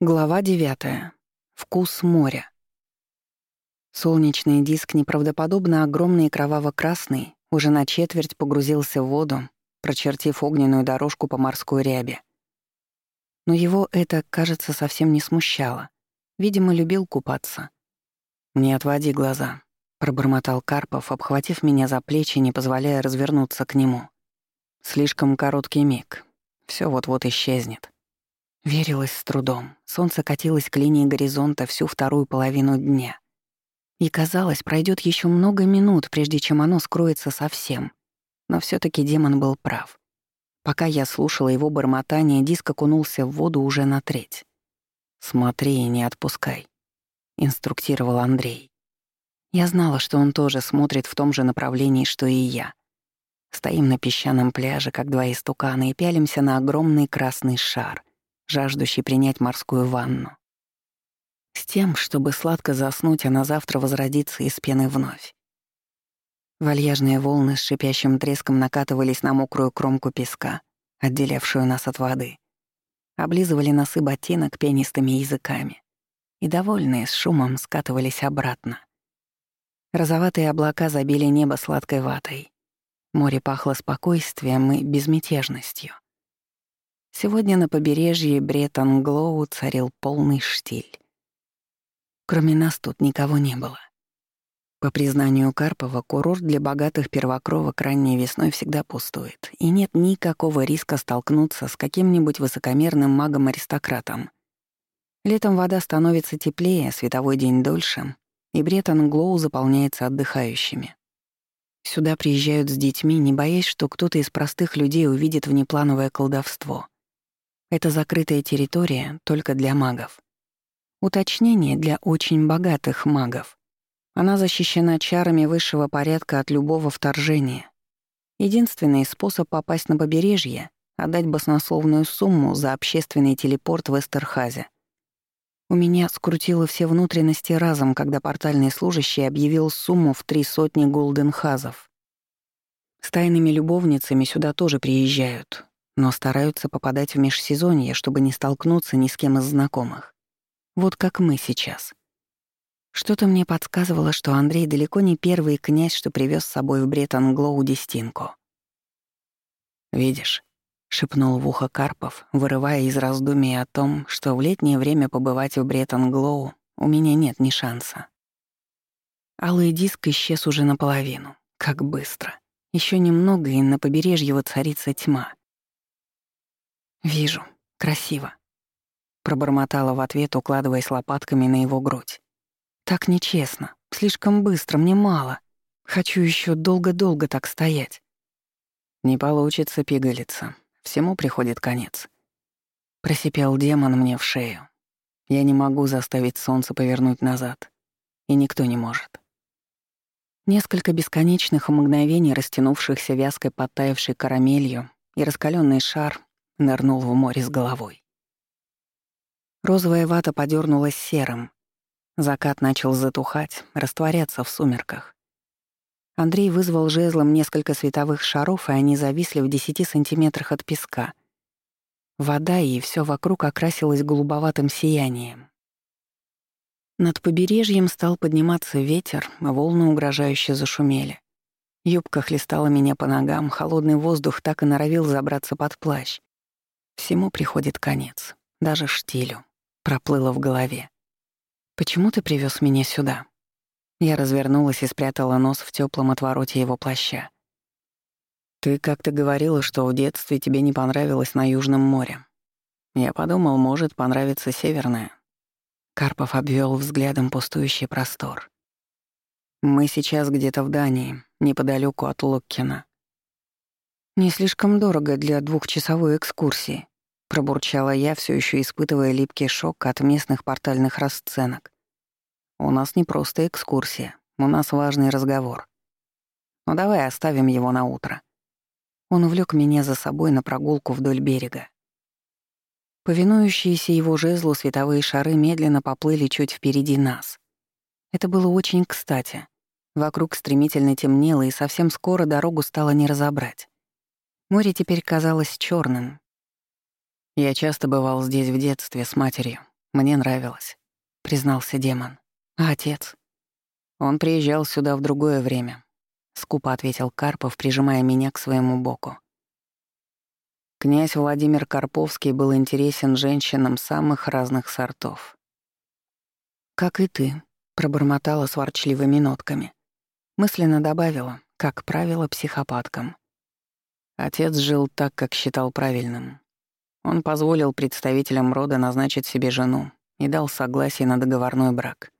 Глава 9. Вкус моря. Солнечный диск, неправдоподобно огромный и кроваво-красный, уже на четверть погрузился в воду, прочертив огненную дорожку по морской рябе. Но его это, кажется, совсем не смущало. Видимо, любил купаться. «Не отводи глаза», — пробормотал Карпов, обхватив меня за плечи, не позволяя развернуться к нему. «Слишком короткий миг. Все вот-вот исчезнет». Верилось с трудом. Солнце катилось к линии горизонта всю вторую половину дня. И казалось, пройдет еще много минут, прежде чем оно скроется совсем. Но все таки демон был прав. Пока я слушала его бормотание, диск окунулся в воду уже на треть. «Смотри и не отпускай», — инструктировал Андрей. Я знала, что он тоже смотрит в том же направлении, что и я. Стоим на песчаном пляже, как два истукана, и пялимся на огромный красный шар — жаждущий принять морскую ванну. С тем, чтобы сладко заснуть, а на завтра возродиться из пены вновь. Вальяжные волны с шипящим треском накатывались на мокрую кромку песка, отделявшую нас от воды. Облизывали носы ботинок пенистыми языками и, довольные, с шумом скатывались обратно. Розоватые облака забили небо сладкой ватой. Море пахло спокойствием и безмятежностью. Сегодня на побережье Бреттон-Глоу царил полный штиль. Кроме нас тут никого не было. По признанию Карпова, курорт для богатых первокровок ранней весной всегда пустует, и нет никакого риска столкнуться с каким-нибудь высокомерным магом-аристократом. Летом вода становится теплее, световой день дольше, и Бреттон-Глоу заполняется отдыхающими. Сюда приезжают с детьми, не боясь, что кто-то из простых людей увидит внеплановое колдовство — это закрытая территория только для магов. Уточнение для очень богатых магов. Она защищена чарами высшего порядка от любого вторжения. Единственный способ попасть на побережье — отдать баснословную сумму за общественный телепорт в Эстерхазе. У меня скрутило все внутренности разом, когда портальный служащий объявил сумму в три сотни голденхазов. С тайными любовницами сюда тоже приезжают, но стараются попадать в межсезонье, чтобы не столкнуться ни с кем из знакомых. Вот как мы сейчас. Что-то мне подсказывало, что Андрей далеко не первый князь, что привез с собой в Бреттон-Глоу Дестинку. «Видишь», — шепнул в ухо Карпов, вырывая из раздумий о том, что в летнее время побывать в Бреттон-Глоу у меня нет ни шанса. Алый диск исчез уже наполовину. Как быстро. Еще немного, и на побережье воцарится тьма — «Вижу. Красиво», — пробормотала в ответ, укладываясь лопатками на его грудь. «Так нечестно. Слишком быстро, мне мало. Хочу еще долго-долго так стоять». «Не получится пигалиться. Всему приходит конец». Просипел демон мне в шею. Я не могу заставить солнце повернуть назад. И никто не может. Несколько бесконечных мгновений, растянувшихся вязкой подтаявшей карамелью, и раскаленный шар нырнул в море с головой. Розовая вата подернулась серым. Закат начал затухать, растворяться в сумерках. Андрей вызвал жезлом несколько световых шаров, и они зависли в десяти сантиметрах от песка. Вода и все вокруг окрасилось голубоватым сиянием. Над побережьем стал подниматься ветер, волны угрожающе зашумели. Юбка хлестала меня по ногам, холодный воздух так и норовил забраться под плащ. Всему приходит конец, даже штилю. Проплыло в голове. «Почему ты привез меня сюда?» Я развернулась и спрятала нос в теплом отвороте его плаща. «Ты как-то говорила, что в детстве тебе не понравилось на Южном море. Я подумал, может, понравится Северное». Карпов обвел взглядом пустующий простор. «Мы сейчас где-то в Дании, неподалеку от Локкина. «Не слишком дорого для двухчасовой экскурсии», — пробурчала я, все еще испытывая липкий шок от местных портальных расценок. «У нас не просто экскурсия, у нас важный разговор. Ну давай оставим его на утро». Он увлек меня за собой на прогулку вдоль берега. Повинующиеся его жезлу световые шары медленно поплыли чуть впереди нас. Это было очень кстати. Вокруг стремительно темнело, и совсем скоро дорогу стало не разобрать. Море теперь казалось черным. Я часто бывал здесь в детстве с матерью. Мне нравилось, признался демон. А отец? Он приезжал сюда в другое время, скупо ответил Карпов, прижимая меня к своему боку. Князь Владимир Карповский был интересен женщинам самых разных сортов. «Как и ты», — пробормотала с ворчливыми нотками. Мысленно добавила, как правило, психопаткам. Отец жил так, как считал правильным. Он позволил представителям рода назначить себе жену и дал согласие на договорной брак.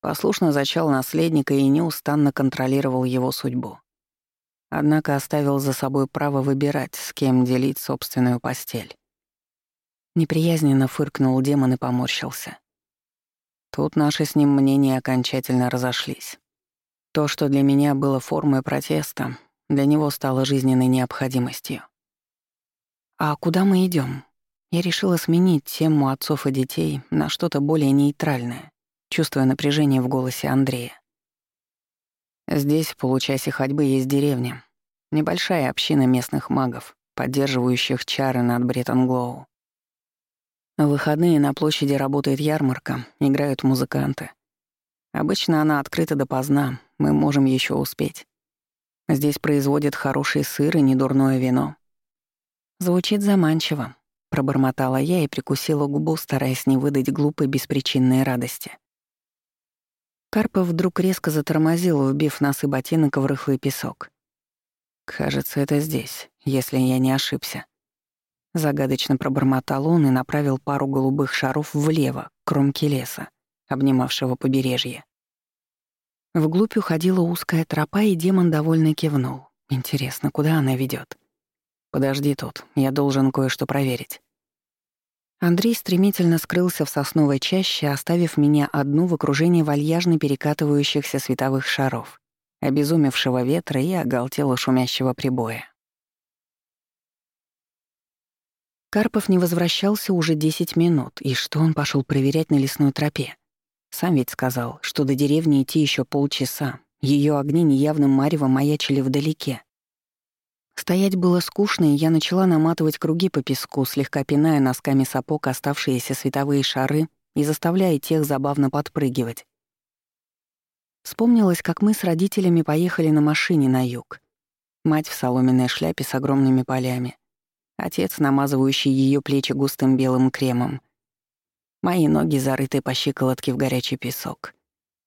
Послушно зачал наследника и неустанно контролировал его судьбу. Однако оставил за собой право выбирать, с кем делить собственную постель. Неприязненно фыркнул демон и поморщился. Тут наши с ним мнения окончательно разошлись. То, что для меня было формой протеста, для него стало жизненной необходимостью. «А куда мы идем? Я решила сменить тему отцов и детей на что-то более нейтральное, чувствуя напряжение в голосе Андрея. Здесь в получасе ходьбы есть деревня. Небольшая община местных магов, поддерживающих чары над Бреттон-Глоу. В выходные на площади работает ярмарка, играют музыканты. Обычно она открыта допоздна, мы можем еще успеть. Здесь производят хороший сыр и недурное вино. Звучит заманчиво, пробормотала я и прикусила губу, стараясь не выдать глупой беспричинной радости. Карпов вдруг резко затормозил, вбив носы ботинок в рыхлый песок. «Кажется, это здесь, если я не ошибся». Загадочно пробормотал он и направил пару голубых шаров влево, к кромке леса, обнимавшего побережье. Вглубь уходила узкая тропа, и демон довольно кивнул. Интересно, куда она ведет? Подожди тут, я должен кое-что проверить. Андрей стремительно скрылся в сосновой чаще, оставив меня одну в окружении вальяжно перекатывающихся световых шаров, обезумевшего ветра и оголтело шумящего прибоя. Карпов не возвращался уже десять минут, и что он пошел проверять на лесной тропе? Сам ведь сказал, что до деревни идти еще полчаса. Ее огни неявным маревом маячили вдалеке. Стоять было скучно, и я начала наматывать круги по песку, слегка пиная носками сапог оставшиеся световые шары и заставляя тех забавно подпрыгивать. Вспомнилось, как мы с родителями поехали на машине на юг. Мать в соломенной шляпе с огромными полями. Отец, намазывающий ее плечи густым белым кремом. Мои ноги зарыты по щиколотке в горячий песок.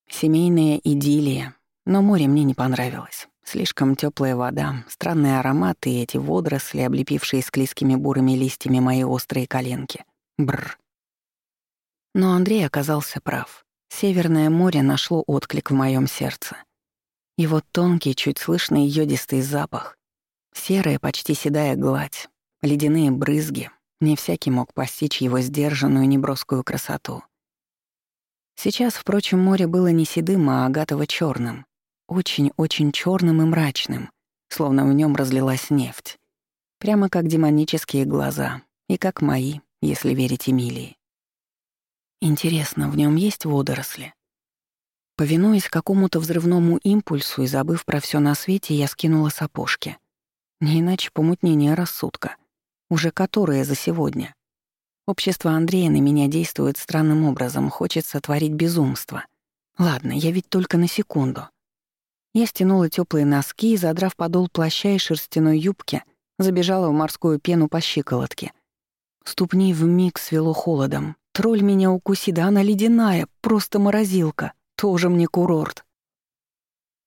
Семейная идиллия, но море мне не понравилось. Слишком теплая вода, странные ароматы и эти водоросли, облепившие склизкими бурыми листьями мои острые коленки. Бррр. Но Андрей оказался прав. Северное море нашло отклик в моем сердце. Его тонкий, чуть слышный йодистый запах, серая, почти седая гладь, ледяные брызги, не всякий мог постичь его сдержанную неброскую красоту. Сейчас, впрочем, море было не седым, а агатово черным очень-очень черным и мрачным, словно в нем разлилась нефть. Прямо как демонические глаза, и как мои, если верить Эмилии. Интересно, в нем есть водоросли? Повинуясь какому-то взрывному импульсу и забыв про все на свете, я скинула сапожки. Не иначе помутнение рассудка. Уже которое за сегодня. Общество Андрея на меня действует странным образом, хочется творить безумство. Ладно, я ведь только на секунду. Я стянула теплые носки и, задрав подол плаща и шерстяной юбки, забежала в морскую пену по щиколотке. Ступни вмиг свело холодом. Тролль меня укуси, да она ледяная, просто морозилка. Тоже мне курорт.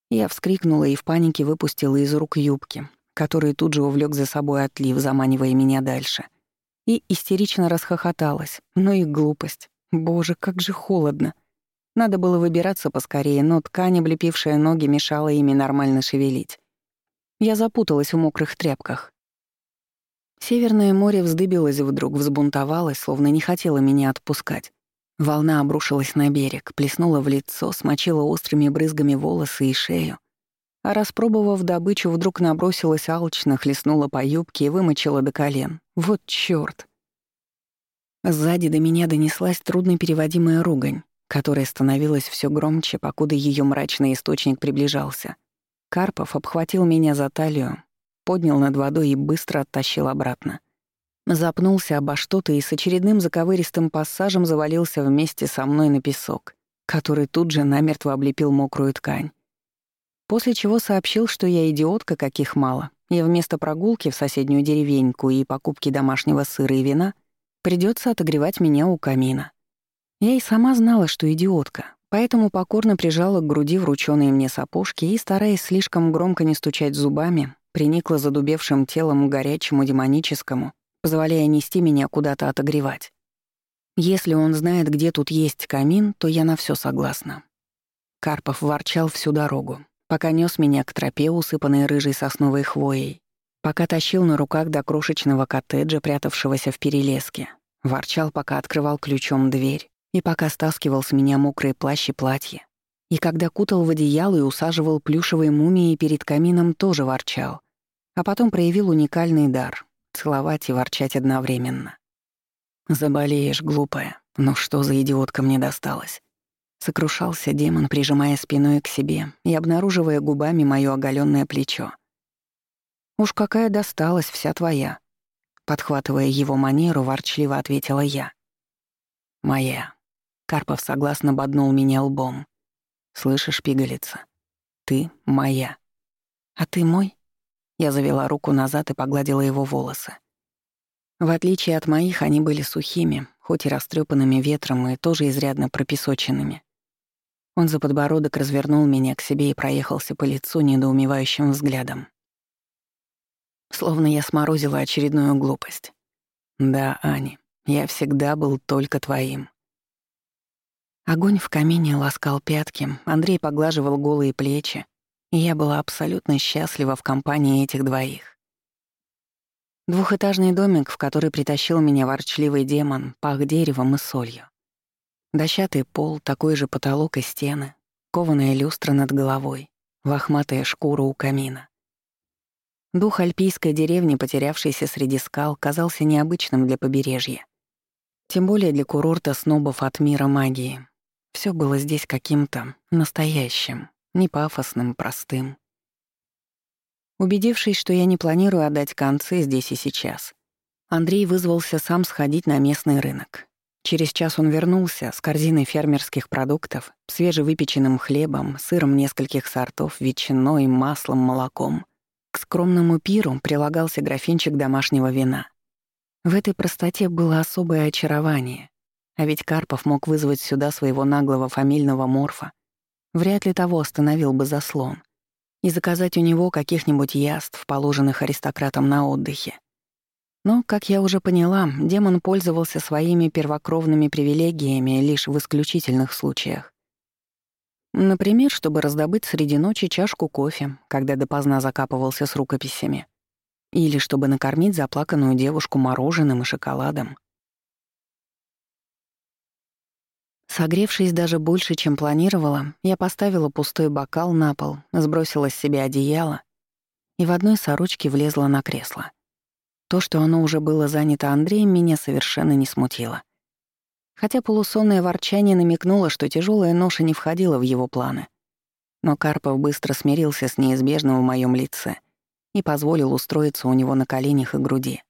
Я вскрикнула и в панике выпустила из рук юбки, который тут же увлек за собой отлив, заманивая меня дальше. И истерично расхохоталась. Ну и глупость. Боже, как же холодно. Надо было выбираться поскорее, но ткань, облепившая ноги, мешала ими нормально шевелить. Я запуталась в мокрых тряпках. Северное море вздыбилось вдруг, взбунтовалось, словно не хотело меня отпускать. Волна обрушилась на берег, плеснула в лицо, смочила острыми брызгами волосы и шею. А распробовав добычу, вдруг набросилась алчно, хлестнула по юбке и вымочила до колен. Вот чёрт! Сзади до меня донеслась труднопереводимая ругань которая становилась все громче, покуда ее мрачный источник приближался. Карпов обхватил меня за талию, поднял над водой и быстро оттащил обратно. Запнулся обо что-то и с очередным заковыристым пассажем завалился вместе со мной на песок, который тут же намертво облепил мокрую ткань. После чего сообщил, что я идиотка, каких мало, и вместо прогулки в соседнюю деревеньку и покупки домашнего сыра и вина придется отогревать меня у камина. Я и сама знала, что идиотка, поэтому покорно прижала к груди вручённые мне сапожки и, стараясь слишком громко не стучать зубами, приникла задубевшим телом к горячему демоническому, позволяя нести меня куда-то отогревать. Если он знает, где тут есть камин, то я на все согласна. Карпов ворчал всю дорогу, пока нес меня к тропе, усыпанной рыжей сосновой хвоей, пока тащил на руках до крошечного коттеджа, прятавшегося в перелеске, ворчал, пока открывал ключом дверь, и пока стаскивал с меня мокрые плащ и платье, и когда кутал в одеяло и усаживал плюшевые мумии перед камином, тоже ворчал, а потом проявил уникальный дар целовать и ворчать одновременно. «Заболеешь, глупая. Ну что за идиотка мне досталась?» Сокрушался демон, прижимая спиной к себе и обнаруживая губами моё оголённое плечо. «Уж какая досталась, вся твоя», — подхватывая его манеру, ворчливо ответила я. «Моя». Карпов согласно боднул меня лбом. «Слышишь, пигалица? Ты моя». «А ты мой?» Я завела руку назад и погладила его волосы. В отличие от моих, они были сухими, хоть и растрепанными ветром и тоже изрядно пропесоченными. Он за подбородок развернул меня к себе и проехался по лицу недоумевающим взглядом. Словно я сморозила очередную глупость. Да, Ани, я всегда был только твоим. Огонь в камине ласкал пятки, Андрей поглаживал голые плечи, и я была абсолютно счастлива в компании этих двоих. Двухэтажный домик, в который притащил меня ворчливый демон, пах деревом и солью. Дощатый пол, такой же потолок и стены, кованая люстра над головой, лохматая шкура у камина. Дух альпийской деревни, потерявшийся среди скал, казался необычным для побережья. Тем более для курорта снобов от мира магии. Все было здесь каким-то настоящим. Не пафосным, простым. Убедившись, что я не планирую отдать концы здесь и сейчас, Андрей вызвался сам сходить на местный рынок. Через час он вернулся с корзиной фермерских продуктов, свежевыпеченным хлебом, сыром нескольких сортов, ветчиной, маслом, молоком. К скромному пиру прилагался графинчик домашнего вина. В этой простоте было особое очарование, а ведь Карпов мог вызвать сюда своего наглого фамильного морфа вряд ли того остановил бы заслон, и заказать у него каких-нибудь яств, положенных аристократам на отдыхе. Но, как я уже поняла, демон пользовался своими первокровными привилегиями лишь в исключительных случаях. Например, чтобы раздобыть среди ночи чашку кофе, когда допоздна закапывался с рукописями. Или чтобы накормить заплаканную девушку мороженым и шоколадом. Согревшись даже больше, чем планировала, я поставила пустой бокал на пол, сбросила с себя одеяло и в одной сорочке влезла на кресло. То, что оно уже было занято Андреем, меня совершенно не смутило. Хотя полусонное ворчание намекнуло, что тяжелая ноша не входила в его планы. Но Карпов быстро смирился с неизбежным в моем лице и позволил устроиться у него на коленях и груди.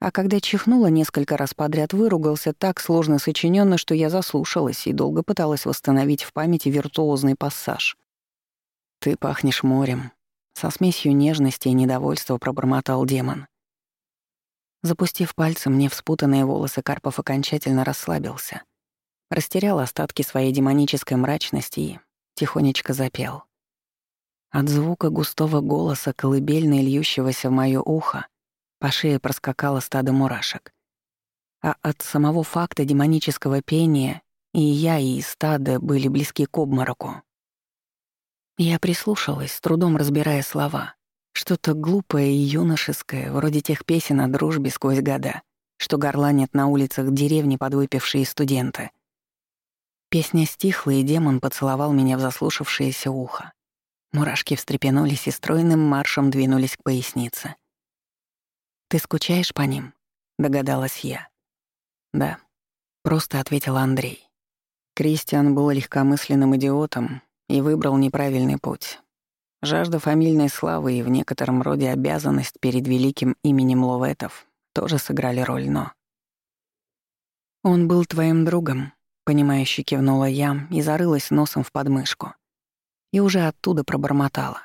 А когда чихнула несколько раз подряд, выругался так сложно сочиненно, что я заслушалась и долго пыталась восстановить в памяти виртуозный пассаж. «Ты пахнешь морем», — со смесью нежности и недовольства пробормотал демон. Запустив пальцы мне в спутанные волосы, Карпов окончательно расслабился. Растерял остатки своей демонической мрачности и тихонечко запел. От звука густого голоса, колыбельно льющегося в моё ухо, по шее проскакало стадо мурашек. А от самого факта демонического пения и я, и стадо были близки к обмороку. Я прислушалась, с трудом разбирая слова. Что-то глупое и юношеское, вроде тех песен о дружбе сквозь года, что горланят на улицах деревни подвыпившие студенты. Песня стихла, и демон поцеловал меня в заслушавшееся ухо. Мурашки встрепенулись и стройным маршем двинулись к пояснице. «Ты скучаешь по ним?» — догадалась я. «Да», — просто ответил Андрей. Кристиан был легкомысленным идиотом и выбрал неправильный путь. Жажда фамильной славы и в некотором роде обязанность перед великим именем Ловетов тоже сыграли роль, но... «Он был твоим другом», — понимающе кивнула я и зарылась носом в подмышку. И уже оттуда пробормотала.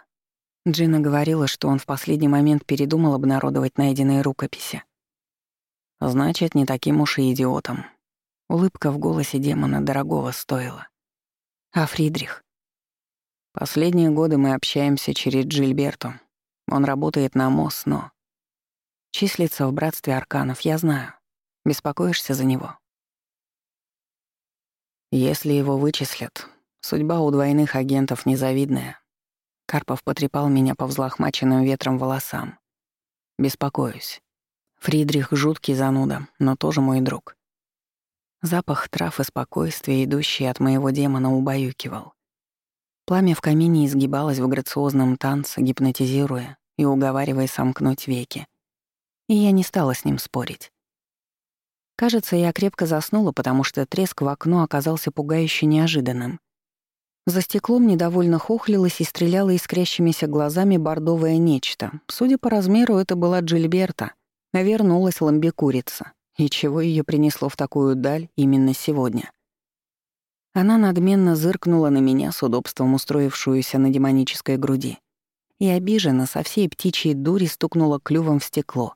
Джина говорила, что он в последний момент передумал обнародовать найденные рукописи. Значит, не таким уж и идиотом. Улыбка в голосе демона дорогого стоила. А Фридрих? Последние годы мы общаемся через Джильберту. Он работает на МОС, но... Числится в братстве арканов, я знаю. Беспокоишься за него? Если его вычислят, судьба у двойных агентов незавидная. Карпов потрепал меня по взлохмаченным ветром волосам. Беспокоюсь. Фридрих — жуткий зануда, но тоже мой друг. Запах трав и спокойствия, идущий от моего демона, убаюкивал. Пламя в камине изгибалось в грациозном танце, гипнотизируя и уговаривая сомкнуть веки. И я не стала с ним спорить. Кажется, я крепко заснула, потому что треск в окно оказался пугающе неожиданным. За стеклом недовольно хохлилось и стреляло искрящимися глазами бордовое нечто. Судя по размеру, это была Джильберта. Вернулась ламбикурица. И чего ее принесло в такую даль именно сегодня? Она надменно зыркнула на меня с удобством устроившуюся на демонической груди. И обиженно со всей птичьей дури стукнула клювом в стекло.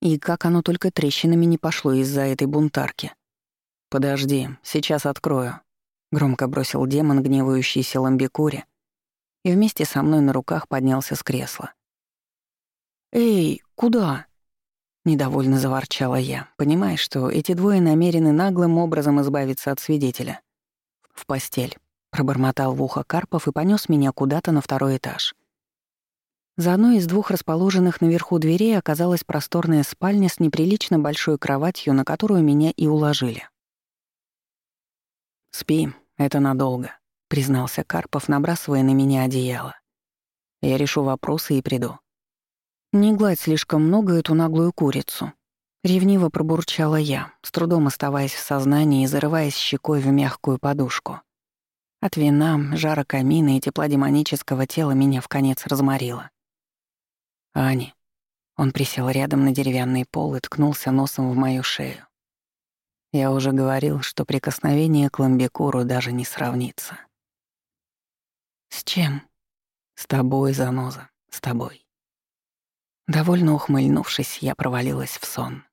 И как оно только трещинами не пошло из-за этой бунтарки. «Подожди, сейчас открою», Громко бросил демон, гневающийся ламбикуре, и вместе со мной на руках поднялся с кресла. «Эй, куда?» Недовольно заворчала я, понимая, что эти двое намерены наглым образом избавиться от свидетеля. «В постель», — пробормотал в ухо Карпов и понёс меня куда-то на второй этаж. За одной из двух расположенных наверху дверей оказалась просторная спальня с неприлично большой кроватью, на которую меня и уложили. «Спи, это надолго», — признался Карпов, набрасывая на меня одеяло. «Я решу вопросы и приду». «Не гладь слишком много эту наглую курицу», — ревниво пробурчала я, с трудом оставаясь в сознании и зарываясь щекой в мягкую подушку. От вина, жара камина и тепла демонического тела меня в конец разморило. «Ани». Он присел рядом на деревянный пол и ткнулся носом в мою шею. Я уже говорил, что прикосновение к ламбикуру даже не сравнится. «С чем?» «С тобой, заноза, с тобой». Довольно ухмыльнувшись, я провалилась в сон.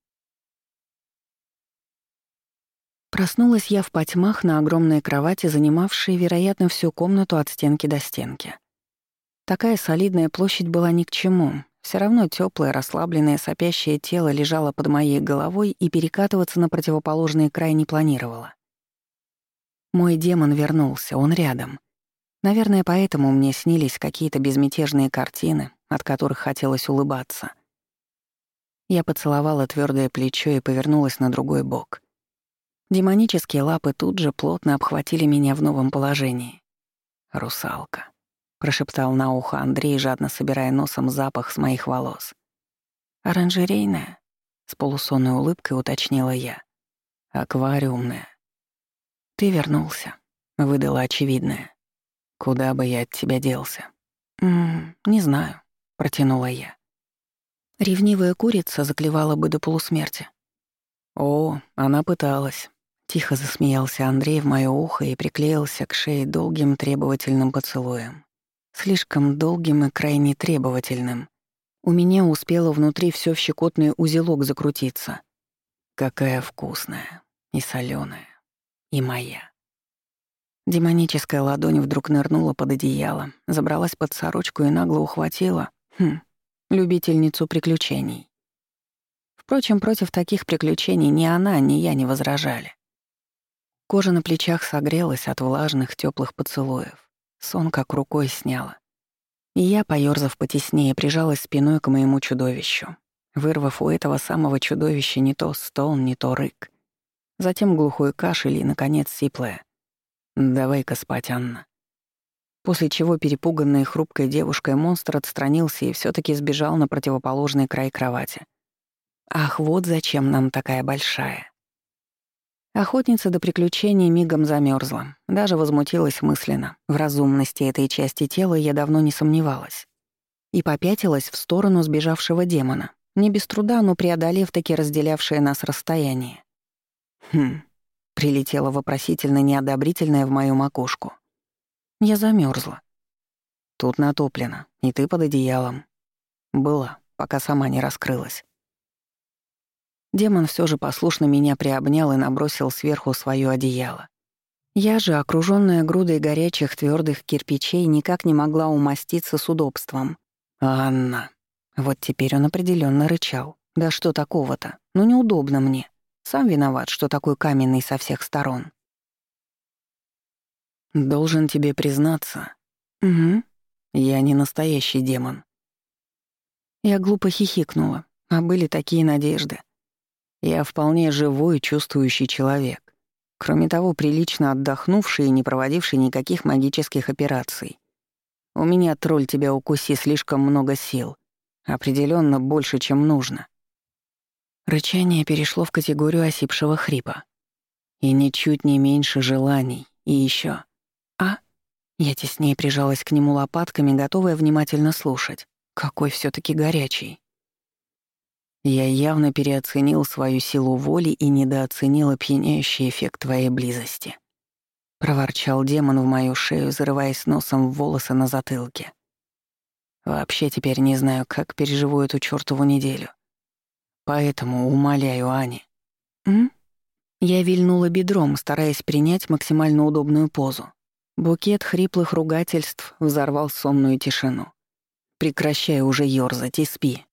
Проснулась я в потьмах на огромной кровати, занимавшей, вероятно, всю комнату от стенки до стенки. Такая солидная площадь была ни к чему, все равно теплое, расслабленное, сопящее тело лежало под моей головой и перекатываться на противоположный край не планировало. Мой демон вернулся, он рядом. Наверное, поэтому мне снились какие-то безмятежные картины, от которых хотелось улыбаться. Я поцеловала твердое плечо и повернулась на другой бок. Демонические лапы тут же плотно обхватили меня в новом положении. Русалка прошептал на ухо Андрей, жадно собирая носом запах с моих волос. «Оранжерейная?» — с полусонной улыбкой уточнила я. «Аквариумная». «Ты вернулся», — выдала очевидное. «Куда бы я от тебя делся?» «М -м, «Не знаю», — протянула я. Ревнивая курица заклевала бы до полусмерти. «О, она пыталась», — тихо засмеялся Андрей в моё ухо и приклеился к шее долгим требовательным поцелуем слишком долгим и крайне требовательным. У меня успело внутри все в щекотный узелок закрутиться. Какая вкусная и соленая, и моя. Демоническая ладонь вдруг нырнула под одеяло, забралась под сорочку и нагло ухватила, хм, любительницу приключений. Впрочем, против таких приключений ни она, ни я не возражали. Кожа на плечах согрелась от влажных теплых поцелуев. Сон как рукой сняла. И я, поёрзав потеснее, прижалась спиной к моему чудовищу, вырвав у этого самого чудовища не то стон, не то рык. Затем глухой кашель и, наконец, сиплое. «Давай-ка спать, Анна». После чего перепуганная хрупкая девушка-монстр отстранился и все таки сбежал на противоположный край кровати. «Ах, вот зачем нам такая большая». Охотница до приключений мигом замерзла, даже возмутилась мысленно. В разумности этой части тела я давно не сомневалась. И попятилась в сторону сбежавшего демона. Не без труда, но преодолев таки разделявшее нас расстояние. Хм, прилетело вопросительно неодобрительное в мою макушку. Я замерзла. Тут натоплено, и ты под одеялом. Была, пока сама не раскрылась. Демон все же послушно меня приобнял и набросил сверху свое одеяло. Я же, окружённая грудой горячих твердых кирпичей, никак не могла умоститься с удобством. «Анна!» Вот теперь он определенно рычал. «Да что такого-то? Ну неудобно мне. Сам виноват, что такой каменный со всех сторон». «Должен тебе признаться». «Угу. Я не настоящий демон». Я глупо хихикнула, а были такие надежды. Я вполне живой, чувствующий человек. Кроме того, прилично отдохнувший и не проводивший никаких магических операций. У меня, тролль, тебя укуси слишком много сил. определенно больше, чем нужно. Рычание перешло в категорию осипшего хрипа. И ничуть не меньше желаний. И еще. А? Я теснее прижалась к нему лопатками, готовая внимательно слушать. Какой все таки горячий. Я явно переоценил свою силу воли и недооценил опьяняющий эффект твоей близости. Проворчал демон в мою шею, зарываясь носом в волосы на затылке. Вообще теперь не знаю, как переживу эту чёртову неделю. Поэтому умоляю, Ани. М? Я вильнула бедром, стараясь принять максимально удобную позу. Букет хриплых ругательств взорвал сонную тишину. «Прекращай уже ёрзать и спи.